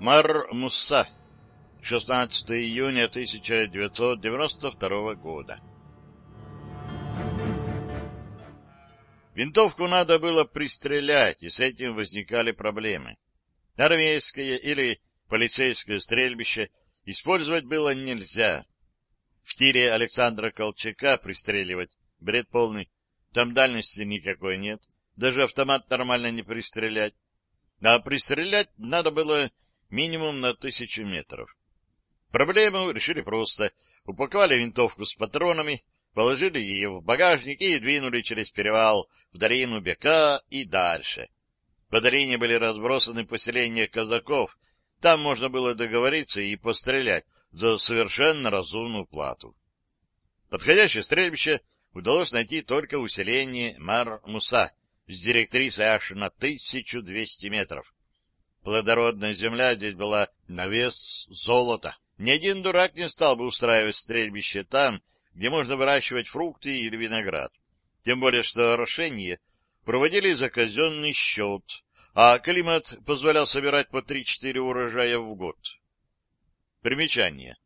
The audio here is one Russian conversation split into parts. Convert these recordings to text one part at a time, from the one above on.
Мар-Мусса, 16 июня 1992 года. Винтовку надо было пристрелять, и с этим возникали проблемы. Армейское или полицейское стрельбище использовать было нельзя. В тире Александра Колчака пристреливать бред полный. Там дальности никакой нет. Даже автомат нормально не пристрелять. А пристрелять надо было минимум на тысячу метров. Проблему решили просто. Упаковали винтовку с патронами, положили ее в багажник и двинули через перевал в долину Бека и дальше. По долине были разбросаны поселения казаков, там можно было договориться и пострелять за совершенно разумную плату. Подходящее стрельбище удалось найти только усиление Мар-Муса с директрисой аж на 1200 метров. Плодородная земля здесь была на вес золота. Ни один дурак не стал бы устраивать стрельбище там, где можно выращивать фрукты или виноград. Тем более, что орошение проводили за казенный счет, а климат позволял собирать по 3-4 урожая в год. Примечание.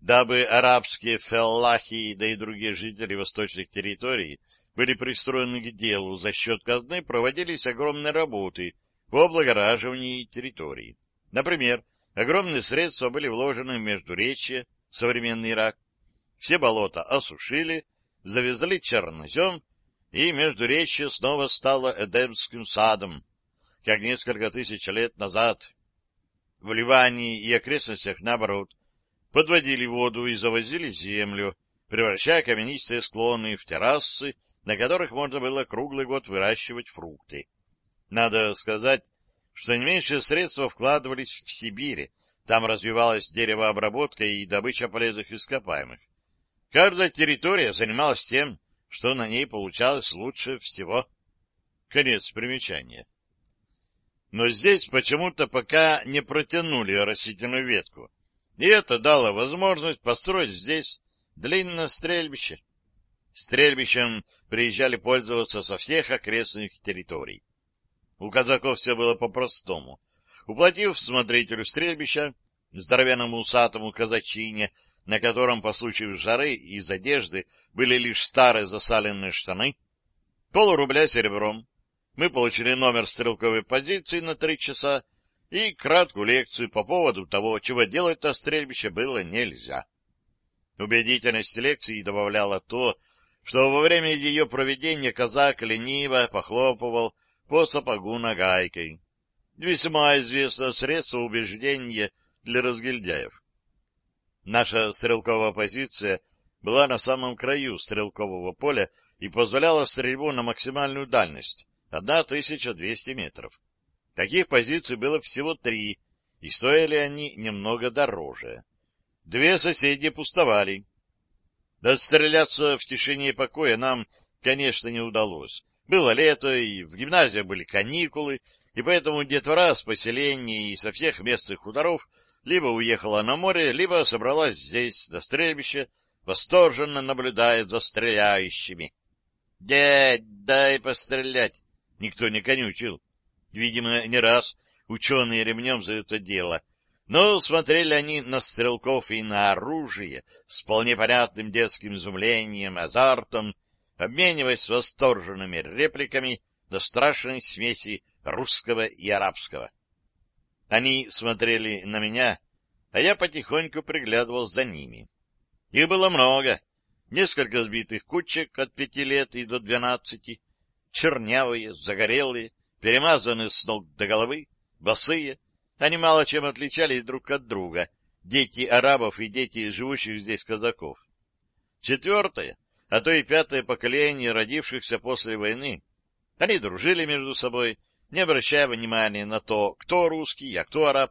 Дабы арабские феллахи, да и другие жители восточных территорий были пристроены к делу за счет казны, проводились огромные работы по облагораживанию территорий. Например, огромные средства были вложены в междуречье, современный Ирак, все болота осушили, завезли чернозем, и междуречье снова стало Эдемским садом, как несколько тысяч лет назад. В Ливании и окрестностях, наоборот, подводили воду и завозили землю, превращая каменистые склоны в террасы, на которых можно было круглый год выращивать фрукты. Надо сказать, что не меньшие средства вкладывались в Сибири, там развивалась деревообработка и добыча полезных ископаемых. Каждая территория занималась тем, что на ней получалось лучше всего. Конец примечания. Но здесь почему-то пока не протянули растительную ветку. И это дало возможность построить здесь длинное стрельбище. Стрельбищем приезжали пользоваться со всех окрестных территорий. У казаков все было по-простому. Уплатив смотрителю стрельбища, здоровянному усатому казачине, на котором по случаю жары из одежды были лишь старые засаленные штаны, полурубля серебром, мы получили номер стрелковой позиции на три часа и краткую лекцию по поводу того, чего делать на стрельбище было нельзя. Убедительность лекции добавляла то, что во время ее проведения казак лениво похлопывал по сапогу нагайкой. Весьма известное средство убеждения для разгильдяев. Наша стрелковая позиция была на самом краю стрелкового поля и позволяла стрельбу на максимальную дальность — 1200 метров. Таких позиций было всего три, и стоили они немного дороже. Две соседи пустовали. Достреляться в тишине и покое нам, конечно, не удалось. Было лето, и в гимназиях были каникулы, и поэтому детвора с поселений и со всех местных хуторов либо уехала на море, либо собралась здесь, до стрельбища, восторженно наблюдает за стреляющими. — Дядь, дай пострелять! Никто не конючил. Видимо, не раз ученые ремнем за это дело. Но смотрели они на стрелков и на оружие с вполне понятным детским изумлением, азартом, обмениваясь восторженными репликами до страшной смеси русского и арабского. Они смотрели на меня, а я потихоньку приглядывал за ними. Их было много. Несколько сбитых кучек от пяти лет и до двенадцати, чернявые, загорелые, перемазанные с ног до головы, босые. Они мало чем отличались друг от друга, дети арабов и дети живущих здесь казаков. Четвертое, а то и пятое поколение родившихся после войны. Они дружили между собой, не обращая внимания на то, кто русский, а кто араб.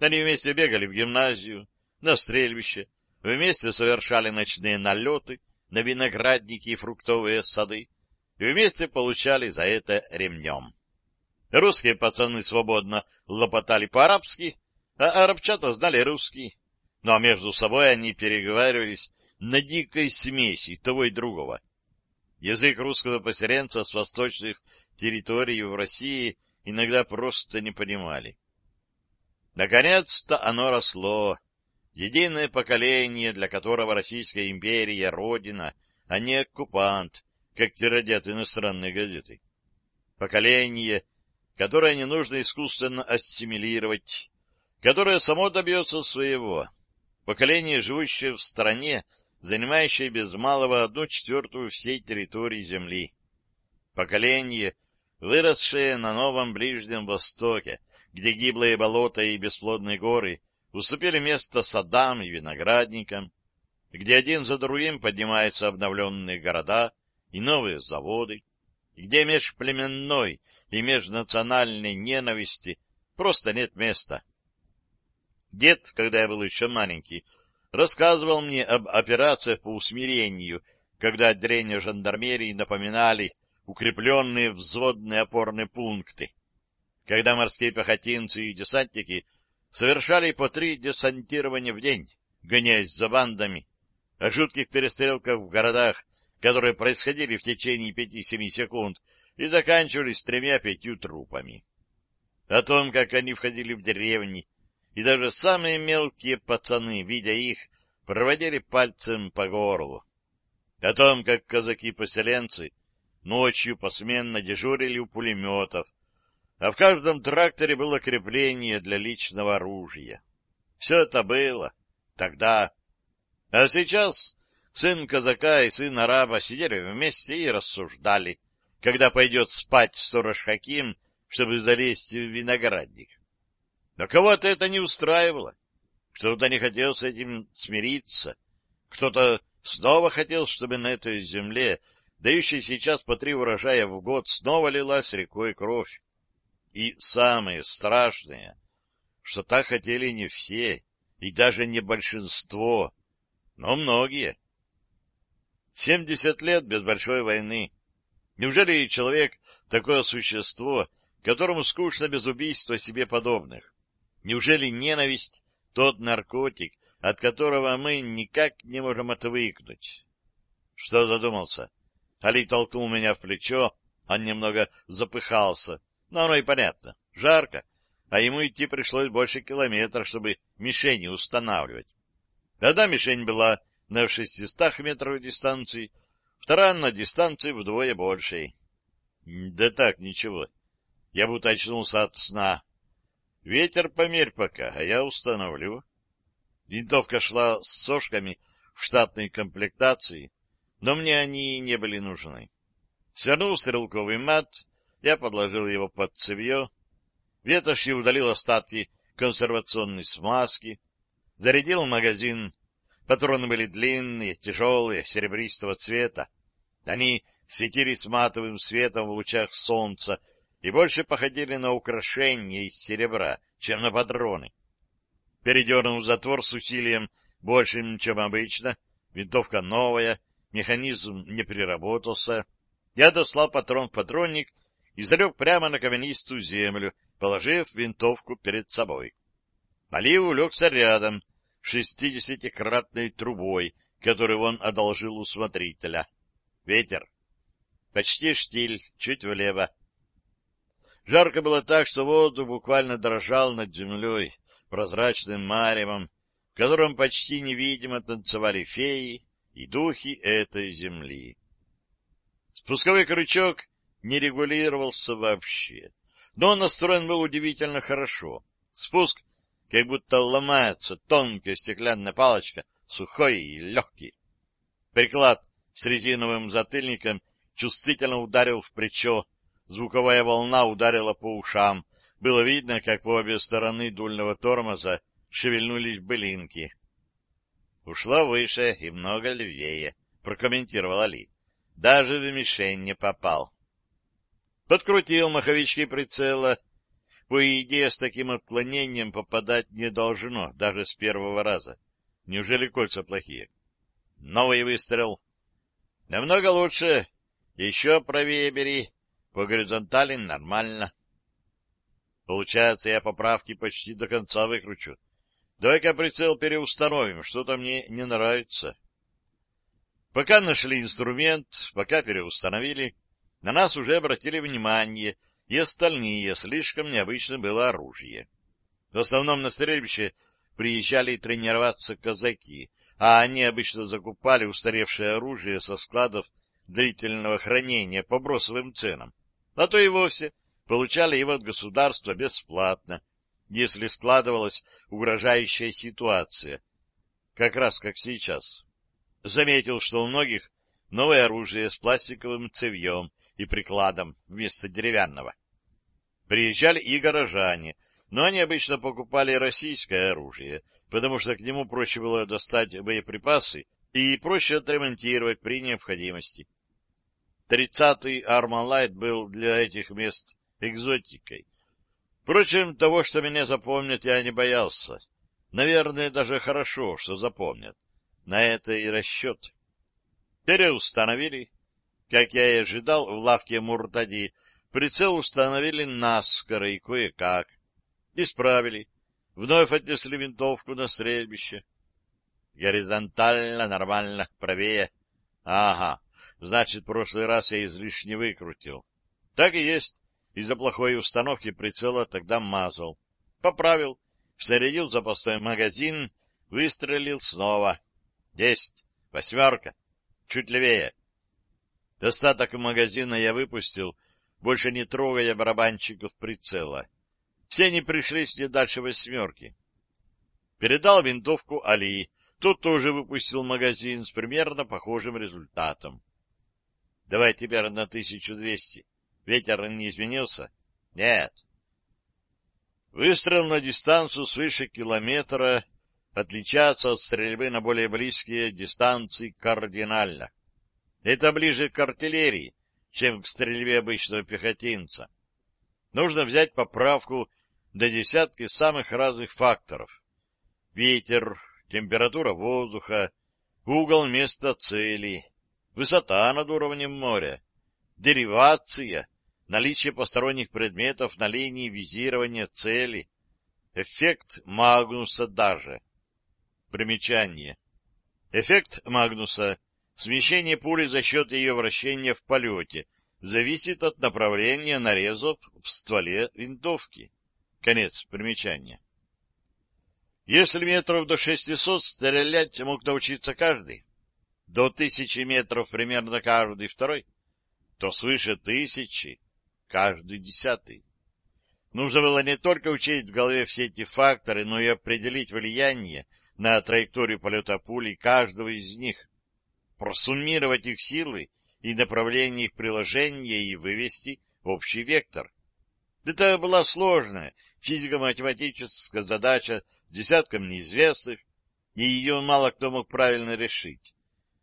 Они вместе бегали в гимназию, на стрельбище, вместе совершали ночные налеты на виноградники и фруктовые сады, и вместе получали за это ремнем. Русские пацаны свободно лопотали по-арабски, а арабчата знали русский. Но между собой они переговаривались на дикой смеси того и другого. Язык русского поселенца с восточных территорий в России иногда просто не понимали. Наконец-то оно росло. Единое поколение, для которого Российская империя — родина, а не оккупант, как тиродят иностранные газеты. Поколение, которое не нужно искусственно ассимилировать, которое само добьется своего. Поколение, живущее в стране, занимающее без малого одну четвертую всей территории Земли. Поколение, выросшее на новом Ближнем Востоке, где гиблые болота и бесплодные горы уступили место садам и виноградникам, где один за другим поднимаются обновленные города и новые заводы, где межплеменной и межнациональной ненависти просто нет места. Дед, когда я был еще маленький, рассказывал мне об операциях по усмирению, когда отделения жандармерии напоминали укрепленные взводные опорные пункты, когда морские пехотинцы и десантники совершали по три десантирования в день, гоняясь за бандами, о жутких перестрелках в городах, которые происходили в течение пяти-семи секунд и заканчивались тремя-пятью трупами. О том, как они входили в деревни, и даже самые мелкие пацаны, видя их, проводили пальцем по горлу. О том, как казаки-поселенцы ночью посменно дежурили у пулеметов, а в каждом тракторе было крепление для личного оружия. Все это было тогда. А сейчас сын казака и сын араба сидели вместе и рассуждали, когда пойдет спать Сорож Хаким, чтобы залезть в виноградник. Но кого-то это не устраивало. Кто-то не хотел с этим смириться. Кто-то снова хотел, чтобы на этой земле, дающей сейчас по три урожая в год, снова лилась рекой кровь. И самое страшное, что так хотели не все, и даже не большинство, но многие. Семьдесят лет без большой войны. Неужели человек — такое существо, которому скучно без убийства себе подобных? Неужели ненависть — тот наркотик, от которого мы никак не можем отвыкнуть? Что задумался? Али толкнул меня в плечо, он немного запыхался. Но оно и понятно. Жарко, а ему идти пришлось больше километра, чтобы мишени устанавливать. Одна мишень была на шестистах метров дистанции, вторая на дистанции вдвое большей. Да так, ничего. Я будто очнулся от сна. Ветер померь пока, а я установлю. Винтовка шла с сошками в штатной комплектации, но мне они не были нужны. Свернул стрелковый мат, я подложил его под цевье, ветошью удалил остатки консервационной смазки, зарядил магазин. Патроны были длинные, тяжелые, серебристого цвета. Они светились матовым светом в лучах солнца и больше походили на украшения из серебра, чем на патроны. Передернул затвор с усилием большим, чем обычно, винтовка новая, механизм не переработался. Я дослал патрон в патронник и залег прямо на каменистую землю, положив винтовку перед собой. Али улегся рядом, шестидесятикратной трубой, которую он одолжил у смотрителя. Ветер. Почти штиль, чуть влево. Жарко было так, что воздух буквально дрожал над землей, прозрачным маревом, в котором почти невидимо танцевали феи и духи этой земли. Спусковой крючок не регулировался вообще, но он настроен был удивительно хорошо. Спуск как будто ломается тонкая стеклянная палочка, сухой и легкий. Приклад с резиновым затыльником чувствительно ударил в плечо, звуковая волна ударила по ушам. Было видно, как по обе стороны дульного тормоза шевельнулись былинки. — Ушла выше и много левее, — прокомментировал Али. — Даже в мишень не попал. Подкрутил маховички прицела. По идее, с таким отклонением попадать не должно, даже с первого раза. Неужели кольца плохие? Новый выстрел. Намного лучше. Еще правее бери. По горизонтали нормально. Получается, я поправки почти до конца выкручу. Давай-ка прицел переустановим, что-то мне не нравится. Пока нашли инструмент, пока переустановили, на нас уже обратили внимание и остальные, слишком необычно было оружие. В основном на стрельбище приезжали тренироваться казаки, а они обычно закупали устаревшее оружие со складов длительного хранения по бросовым ценам, а то и вовсе получали его от государства бесплатно, если складывалась угрожающая ситуация, как раз как сейчас. Заметил, что у многих новое оружие с пластиковым цевьем и прикладом вместо деревянного. Приезжали и горожане, но они обычно покупали российское оружие, потому что к нему проще было достать боеприпасы и проще отремонтировать при необходимости. Тридцатый Армалайт был для этих мест экзотикой. Впрочем, того, что меня запомнят, я не боялся. Наверное, даже хорошо, что запомнят. На это и расчет. Переустановили. Как я и ожидал, в лавке Муртади прицел установили наскоро и кое-как. Исправили. Вновь отнесли винтовку на стрельбище. Горизонтально, нормально, правее. Ага, значит, в прошлый раз я излишне выкрутил. Так и есть. Из-за плохой установки прицела тогда мазал. Поправил, снарядил запасной магазин, выстрелил снова. Десять, восьмерка, чуть левее. Достаток магазина я выпустил, больше не трогая барабанщиков прицела. Все они пришлись не дальше восьмерки. Передал винтовку Али. Тот тоже выпустил магазин с примерно похожим результатом. Давай теперь на тысячу двести. Ветер не изменился? Нет. Выстрел на дистанцию свыше километра отличается от стрельбы на более близкие дистанции кардинально. Это ближе к артиллерии, чем к стрельбе обычного пехотинца. Нужно взять поправку до десятки самых разных факторов. Ветер, температура воздуха, угол места цели, высота над уровнем моря, деривация, наличие посторонних предметов на линии визирования цели, эффект Магнуса даже. Примечание. Эффект Магнуса — смещение пули за счет ее вращения в полете — зависит от направления нарезов в стволе винтовки. Конец примечания. Если метров до 600 стрелять мог научиться каждый, до тысячи метров примерно каждый второй, то свыше тысячи каждый десятый. Нужно было не только учесть в голове все эти факторы, но и определить влияние на траекторию полета пули каждого из них, просуммировать их силы и направление их приложения и вывести общий вектор. Это была сложная физико-математическая задача с десятком неизвестных, и ее мало кто мог правильно решить.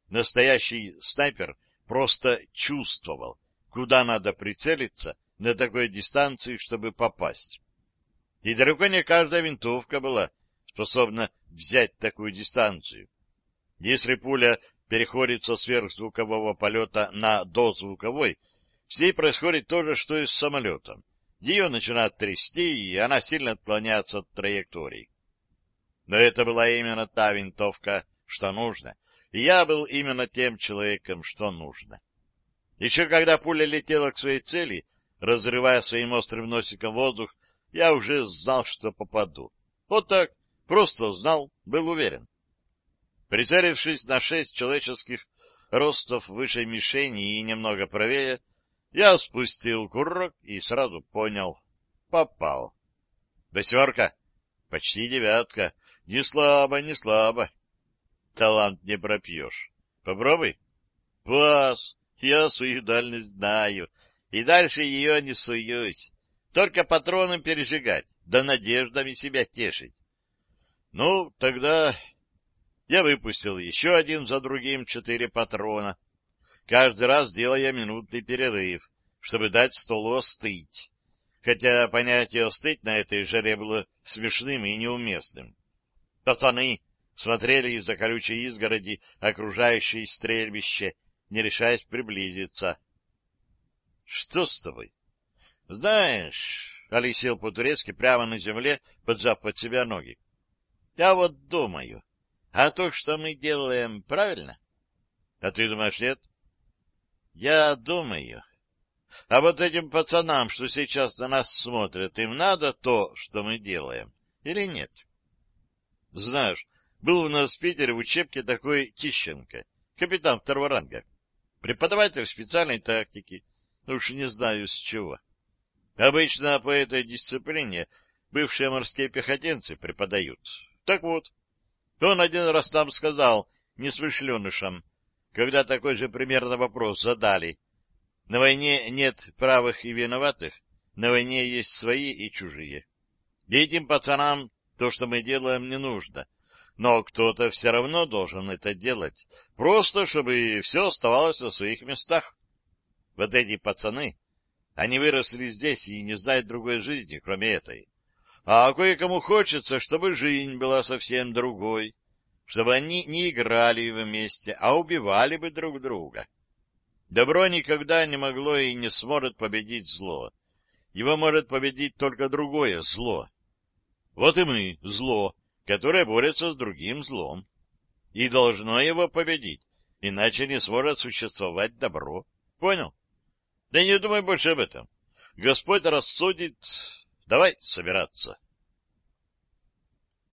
Настоящий снайпер просто чувствовал, куда надо прицелиться на такой дистанции, чтобы попасть. И далеко не каждая винтовка была способна взять такую дистанцию. Если пуля переходит со сверхзвукового полета на дозвуковой, с ней происходит то же, что и с самолетом. Ее начинает трясти, и она сильно отклоняется от траектории. Но это была именно та винтовка, что нужно, и я был именно тем человеком, что нужно. Еще когда пуля летела к своей цели, разрывая своим острым носиком воздух, я уже знал, что попаду. Вот так, просто знал, был уверен. Прицелившись на шесть человеческих ростов выше мишени и немного правее, я спустил курок и сразу понял — попал. Восьмерка? Почти девятка. Не слабо, не слабо. Талант не пропьешь. Попробуй. Пас. Я свою дальность знаю, и дальше ее не суюсь. Только патроны пережигать, да надеждами себя тешить. Ну, тогда я выпустил еще один за другим четыре патрона, каждый раз делая минутный перерыв, чтобы дать столу остыть. Хотя понятие «остыть» на этой жаре было смешным и неуместным. Пацаны смотрели из-за колючей изгороди окружающее стрельбище — не решаясь приблизиться. — Что с тобой? — Знаешь, — Али сел по-турецки прямо на земле, поджав под себя ноги. — Я вот думаю, а то, что мы делаем, правильно? — А ты думаешь, нет? — Я думаю. А вот этим пацанам, что сейчас на нас смотрят, им надо то, что мы делаем? или нет? Знаешь, был у нас в Питере в учебке такой Тищенко, капитан второго ранга, преподаватель специальной тактики, ну уж не знаю с чего. Обычно по этой дисциплине бывшие морские пехотинцы преподают. Так вот, он один раз нам сказал, несмышленышам, когда такой же примерно вопрос задали. На войне нет правых и виноватых, на войне есть свои и чужие. И этим пацанам то, что мы делаем, не нужно. Но кто-то все равно должен это делать, просто чтобы все оставалось на своих местах. Вот эти пацаны, они выросли здесь и не знают другой жизни, кроме этой. А кое-кому хочется, чтобы жизнь была совсем другой, чтобы они не играли вместе, а убивали бы друг друга. Добро никогда не могло и не сможет победить зло. Его может победить только другое зло. Вот и мы — зло, которое борется с другим злом. И должно его победить, иначе не сможет существовать добро. Понял? Да не думай больше об этом. Господь рассудит. Давай собираться.